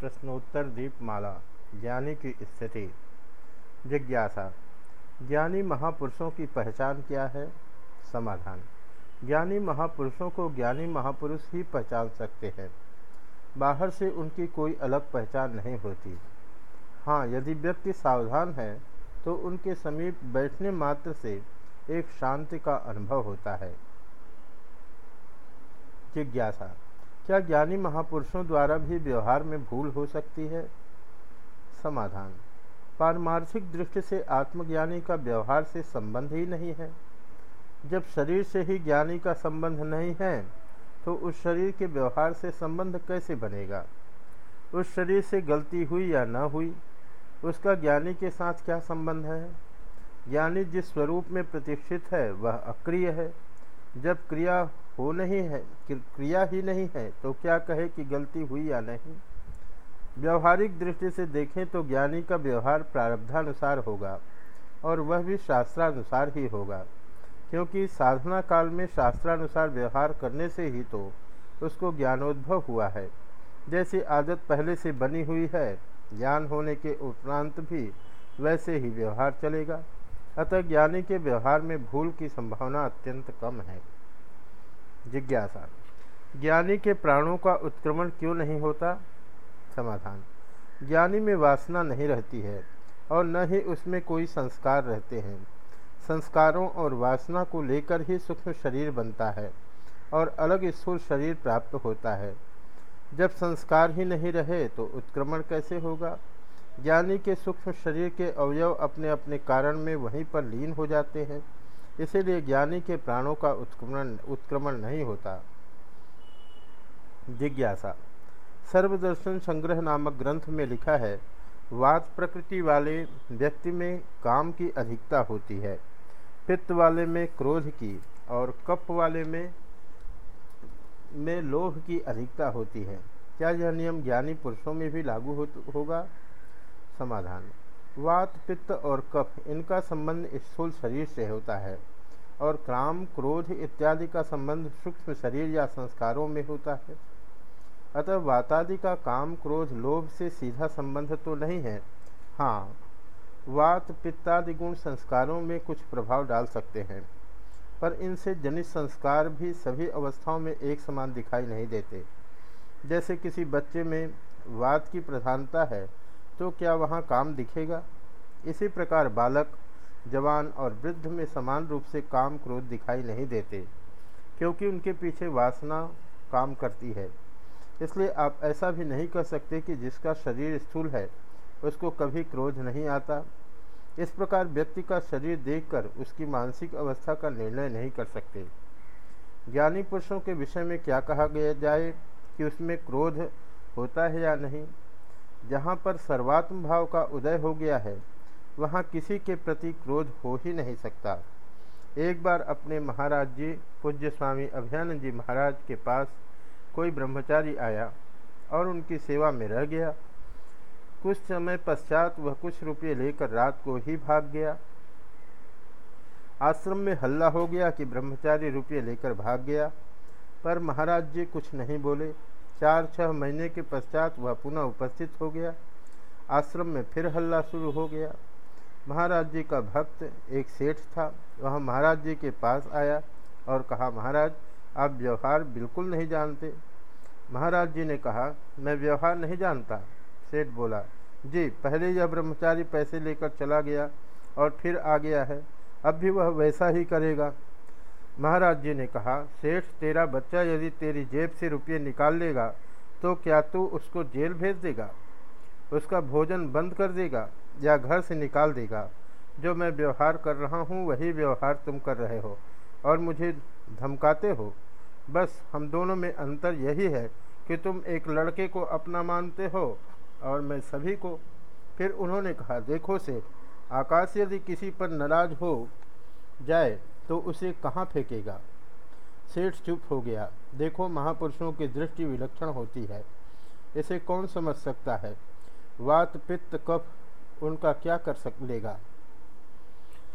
प्रश्नोत्तर दीपमाला, ज्ञानी की स्थिति। जिज्ञासा, ज्ञानी महापुरुषों की पहचान क्या है? समाधान, ज्ञानी महापुरुषों को ज्ञानी महापुरुष ही पहचान सकते हैं। बाहर से उनकी कोई अलग पहचान नहीं होती। हाँ यदि व्यक्ति सावधान है तो उनके समीप बैठने मात्र से एक शांति का अनुभव होता है। जिज्ञासा क्या ज्ञानी महापुरुषों द्वारा भी व्यवहार में भूल हो सकती है? समाधान। पारमार्थिक दृष्टि से आत्मज्ञानी का व्यवहार से संबंध ही नहीं है। जब शरीर से ही ज्ञानी का संबंध नहीं है तो उस शरीर के व्यवहार से संबंध कैसे बनेगा? उस शरीर से गलती हुई या न हुई, उसका ज्ञानी के साथ क्या संबंध है? ज्ञानी जिस स्वरूप में प्रतिष्ठित है, वह अक्रिय है। जब क्रिया हो नहीं है क्रिया ही नहीं है तो क्या कहे कि गलती हुई या नहीं? व्यवहारिक दृष्टि से देखें तो ज्ञानी का व्यवहार प्रारब्धानुसार होगा, और वह भी शास्त्रानुसार ही होगा। क्योंकि साधना काल में शास्त्रानुसार व्यवहार करने से ही तो उसको ज्ञानोद्भव हुआ है। जैसी आदत पहले से बनी हुई है, ज्ञान होने के उपरांत भी वैसे ही व्यवहार चलेगा। अतः ज्ञानी के व्यवहार में भूल की संभावना अत्यंत कम है। जिज्ञासा। ज्ञानी के प्राणों का उत्क्रमण क्यों नहीं होता? समाधान। ज्ञानी में वासना नहीं रहती है और न ही उसमें कोई संस्कार रहते हैं। संस्कारों और वासना को लेकर ही सूक्ष्म शरीर बनता है और अलग स्थूल शरीर प्राप्त होता है। जब संस्कार ही नहीं रहे तो उत्क्रमण कैसे होगा? ज्ञानी के सूक्ष्म शरीर के अवयव अपने अपने कारण में वहीं पर लीन हो जाते हैं। इसीलिए ज्ञानी के प्राणों का उत्क्रमण उत्क्रमण नहीं होता। जिज्ञासा। सर्वदर्शन संग्रह नामक ग्रंथ में लिखा है वात प्रकृति वाले व्यक्ति में काम की अधिकता होती है। पित्त वाले में क्रोध की और कप वाले में में लोभ की अधिकता होती है। क्या यह नियम ज्ञानी पुरुषों में भी लागू हो, होगा? समाधान। वात, पित्त और कफ, इनका संबंध स्थूल शरीर से होता है। और काम क्रोध इत्यादि का संबंध सूक्ष्म शरीर या संस्कारों में होता है। अतः वातादि का काम, क्रोध, लोभ से सीधा संबंध तो नहीं है। हाँ वात, पित्तादि गुण संस्कारों में कुछ प्रभाव डाल सकते हैं। पर इनसे जनित संस्कार भी सभी अवस्थाओं में एक समान दिखाई नहीं देते। जैसे किसी बच्चे में वात की प्रधानता है तो क्या वहाँ काम दिखेगा? इसी प्रकार बालक, जवान और वृद्ध में समान रूप से काम क्रोध दिखाई नहीं देते, क्योंकि उनके पीछे वासना काम करती है। इसलिए आप ऐसा भी नहीं कर सकते कि जिसका शरीर स्थूल है, उसको कभी क्रोध नहीं आता। इस प्रकार व्यक्ति का शरीर देखकर उसकी मानसिक अवस्था का निर्णय नहीं कर सकते। ज्ञानी पुरुषों के विषय में क्या कहा गया जाए कि उसमें क्रोध होता है या नहीं? जहाँ पर सर्वात्म भाव का उदय हो गया है, वहाँ किसी के प्रति क्रोध हो ही नहीं सकता। एक बार अपने महाराज जी, पूज्य स्वामी अभियानंद जी महाराज के पास कोई ब्रह्मचारी आया और उनकी सेवा में रह गया। कुछ समय पश्चात वह कुछ रुपये लेकर रात को ही भाग गया। आश्रम में हल्ला हो गया कि ब्रह्मचारी रुपये लेकर भाग गया, पर महाराज जी कुछ नहीं बोले। चार छह महीने के पश्चात वह पुनः उपस्थित हो गया। आश्रम में फिर हल्ला शुरू हो गया। महाराज जी का भक्त एक सेठ था। वह महाराज जी के पास आया और कहा, महाराज, आप व्यवहार बिल्कुल नहीं जानते। महाराज जी ने कहा, मैं व्यवहार नहीं जानता। सेठ बोला, जी, पहले यह ब्रह्मचारी पैसे लेकर चला गया और फिर आ गया है। अब भी वह वैसा ही करेगा। महाराज जी ने कहा, सेठ, तेरा बच्चा यदि तेरी जेब से रुपये निकाल लेगा तो क्या तू उसको जेल भेज देगा? उसका भोजन बंद कर देगा या घर से निकाल देगा? जो मैं व्यवहार कर रहा हूँ, वही व्यवहार तुम कर रहे हो और मुझे धमकाते हो। बस, हम दोनों में अंतर यही है कि तुम एक लड़के को अपना मानते हो और मैं सभी को फिर उन्होंने कहा, देखो से आकाश यदि किसी पर नाराज़ हो जाए तो उसे कहाँ फेंकेगा? सेठ चुप हो गया। देखो महापुरुषों की दृष्टि विलक्षण होती है। इसे कौन समझ सकता है? वात, पित्त, कफ, उनका क्या कर सक, लेगा?